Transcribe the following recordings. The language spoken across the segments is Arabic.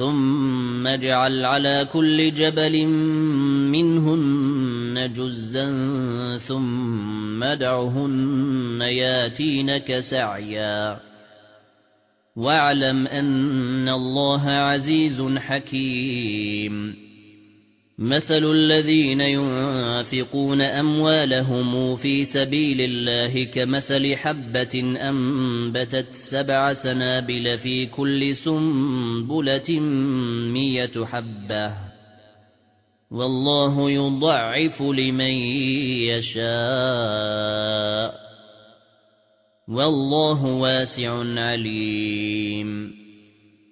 ثُمَّ اجْعَلْ عَلَى كُلِّ جَبَلٍ مِنْهُنَّ جُزْءًا ثُمَّ ادْعُهُنَّ يَأْتِينَكَ سَعْيًا وَاعْلَمْ أَنَّ اللَّهَ عَزِيزٌ حَكِيمٌ مَثَلُ الَّذِينَ يُنْفِقُونَ أَمْوَالَهُمْ فِي سَبِيلِ اللَّهِ كَمَثَلِ حَبَّةٍ أَنبَتَتْ سَبْعَ سَنَابِلَ فِي كُلِّ سُنبُلَةٍ مِّائَةُ حَبَّةٍ وَاللَّهُ يُضَاعِفُ لِمَن يَشَاءُ وَاللَّهُ وَاسِعٌ عَلِيمٌ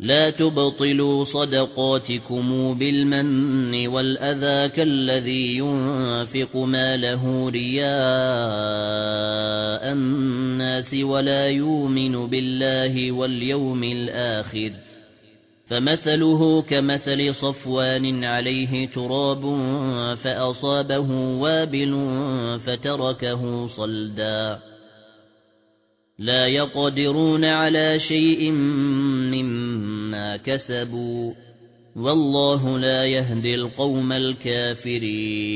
لا تبطلوا صدقاتكم بالمن والأذى كالذي ينفق ماله رياء الناس ولا يؤمن بالله واليوم الآخر. فمثله كمثل صفوان عليه تراب فأصابه وابل فتركه صلدا. لا يقدرون على شيء مما كسبوا والله لا يهدي القوم الكافرين